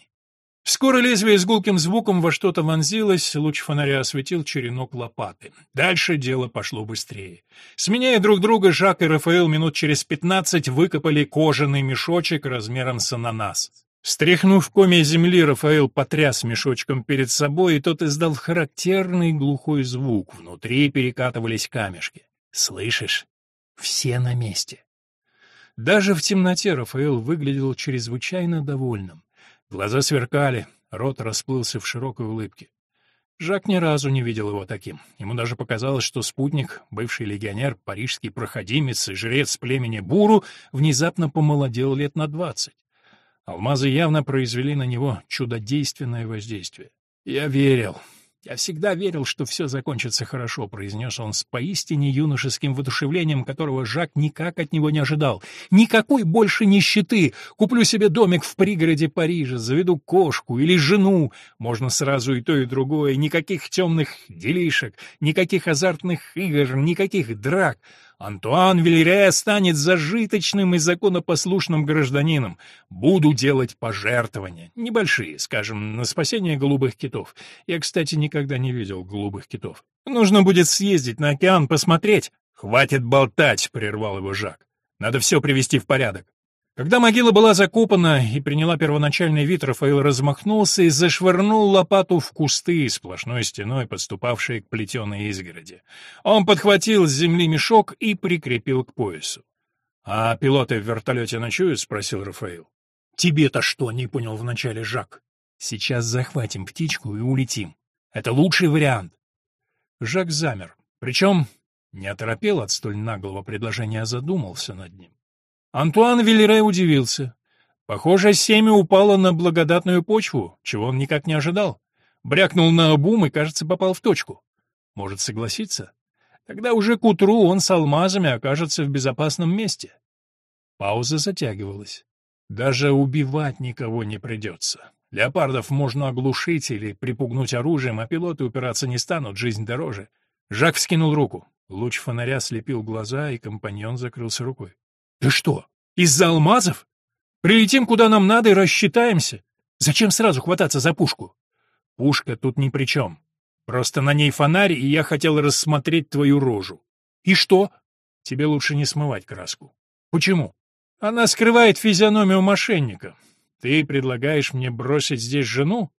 Скоро лезвие с гулким звуком во что-то вонзилось, луч фонаря осветил черенок лопаты. Дальше дело пошло быстрее. Сменяя друг друга, Жак и Рафаэл минут через пятнадцать выкопали кожаный мешочек размером с ананас. Стряхнув коме земли, Рафаэл потряс мешочком перед собой, и тот издал характерный глухой звук. Внутри перекатывались камешки. «Слышишь? Все на месте». Даже в темноте Рафаэл выглядел чрезвычайно довольным. Глаза сверкали, рот расплылся в широкой улыбке. Жак ни разу не видел его таким. Ему даже показалось, что спутник, бывший легионер, парижский проходимец и жрец племени Буру, внезапно помолодел лет на двадцать. Алмазы явно произвели на него чудодейственное воздействие. «Я верил. Я всегда верил, что все закончится хорошо», — произнес он с поистине юношеским воодушевлением, которого Жак никак от него не ожидал. «Никакой больше нищеты! Куплю себе домик в пригороде Парижа, заведу кошку или жену. Можно сразу и то, и другое. Никаких темных делишек, никаких азартных игр, никаких драк. Антуан Вильре станет зажиточным и законопослушным гражданином. Буду делать пожертвования. Небольшие, скажем, на спасение голубых китов. Я, кстати, никогда не видел голубых китов. Нужно будет съездить на океан посмотреть. «Хватит болтать!» — прервал его Жак. «Надо все привести в порядок. Когда могила была закопана и приняла первоначальный вид, Рафаэл размахнулся и зашвырнул лопату в кусты, сплошной стеной подступавшие к плетеной изгороди. Он подхватил с земли мешок и прикрепил к поясу. — А пилоты в вертолете ночуют? — спросил Рафаэл. — Тебе-то что? — не понял вначале Жак. — Сейчас захватим птичку и улетим. Это лучший вариант. Жак замер. Причем не оторопел от столь наглого предложения, а задумался над ним. Антуан Вильре удивился. Похоже, семя упало на благодатную почву, чего он никак не ожидал. Брякнул на обум и, кажется, попал в точку. Может согласиться? Тогда уже к утру он с алмазами окажется в безопасном месте. Пауза затягивалась. Даже убивать никого не придется. Леопардов можно оглушить или припугнуть оружием, а пилоты упираться не станут, жизнь дороже. Жак вскинул руку. Луч фонаря слепил глаза, и компаньон закрылся рукой. «Ты что, из-за алмазов? Прилетим куда нам надо и рассчитаемся. Зачем сразу хвататься за пушку?» «Пушка тут ни при чем. Просто на ней фонарь, и я хотел рассмотреть твою рожу». «И что?» «Тебе лучше не смывать краску». «Почему?» «Она скрывает физиономию мошенника. Ты предлагаешь мне бросить здесь жену?»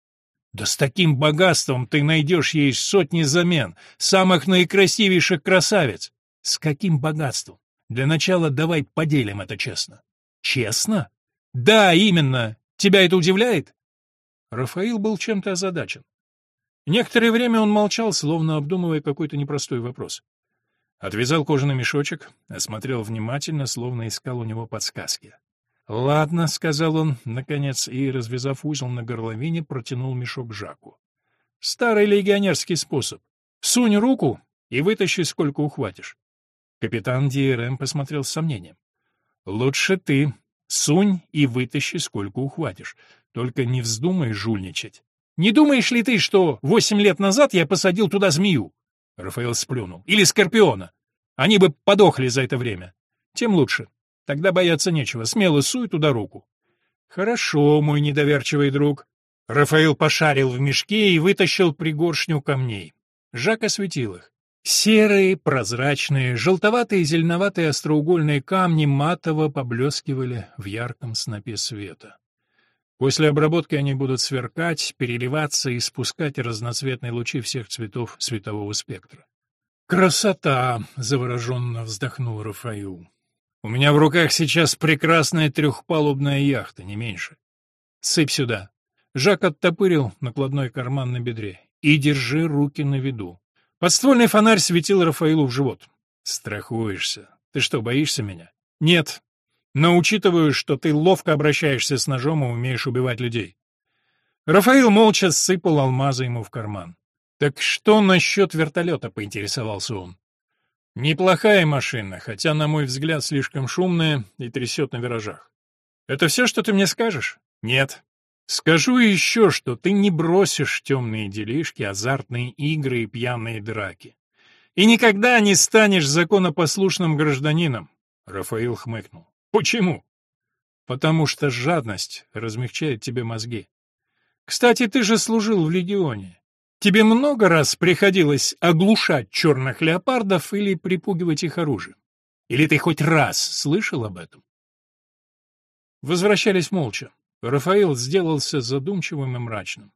«Да с таким богатством ты найдешь ей сотни замен, самых наикрасивейших красавиц». «С каким богатством? Для начала давай поделим это честно. Честно? Да, именно. Тебя это удивляет? Рафаил был чем-то озадачен. Некоторое время он молчал, словно обдумывая какой-то непростой вопрос. Отвязал кожаный мешочек, осмотрел внимательно, словно искал у него подсказки. «Ладно», — сказал он, наконец, и, развязав узел на горловине, протянул мешок Жаку. «Старый легионерский способ. Сунь руку и вытащи, сколько ухватишь. Капитан ДРМ посмотрел с сомнением. «Лучше ты. Сунь и вытащи, сколько ухватишь. Только не вздумай жульничать. Не думаешь ли ты, что восемь лет назад я посадил туда змею?» Рафаэл сплюнул. «Или скорпиона. Они бы подохли за это время. Тем лучше. Тогда бояться нечего. Смело суй туда руку». «Хорошо, мой недоверчивый друг». Рафаэл пошарил в мешке и вытащил пригоршню камней. Жак осветил их. Серые, прозрачные, желтоватые и зеленоватые остроугольные камни матово поблескивали в ярком снопе света. После обработки они будут сверкать, переливаться и спускать разноцветные лучи всех цветов светового спектра. «Красота!» — завороженно вздохнул Рафаил. «У меня в руках сейчас прекрасная трехпалубная яхта, не меньше. Сыпь сюда». Жак оттопырил накладной карман на бедре. «И держи руки на виду. Подствольный фонарь светил Рафаилу в живот. «Страхуешься. Ты что, боишься меня?» «Нет. Но учитываю, что ты ловко обращаешься с ножом и умеешь убивать людей». Рафаил молча сыпал алмазы ему в карман. «Так что насчет вертолета?» — поинтересовался он. «Неплохая машина, хотя, на мой взгляд, слишком шумная и трясет на виражах. Это все, что ты мне скажешь?» «Нет. Скажу еще, что ты не бросишь темные делишки, азартные игры и пьяные драки. И никогда не станешь законопослушным гражданином. Рафаил хмыкнул. Почему? Потому что жадность размягчает тебе мозги. Кстати, ты же служил в легионе. Тебе много раз приходилось оглушать черных леопардов или припугивать их оружием? Или ты хоть раз слышал об этом? Возвращались молча. Рафаил сделался задумчивым и мрачным.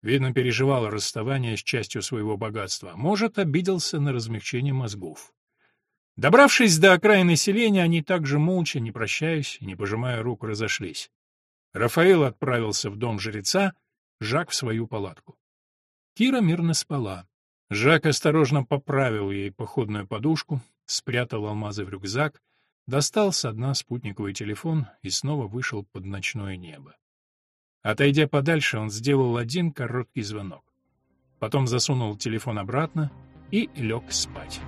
Видно, переживал расставание с частью своего богатства. Может, обиделся на размягчение мозгов. Добравшись до окраины селения, они также молча, не прощаясь и не пожимая рук, разошлись. Рафаэл отправился в дом жреца, Жак в свою палатку. Кира мирно спала. Жак осторожно поправил ей походную подушку, спрятал алмазы в рюкзак, достал с дна спутниковый телефон и снова вышел под ночное небо. Отойдя подальше, он сделал один короткий звонок. Потом засунул телефон обратно и лег спать.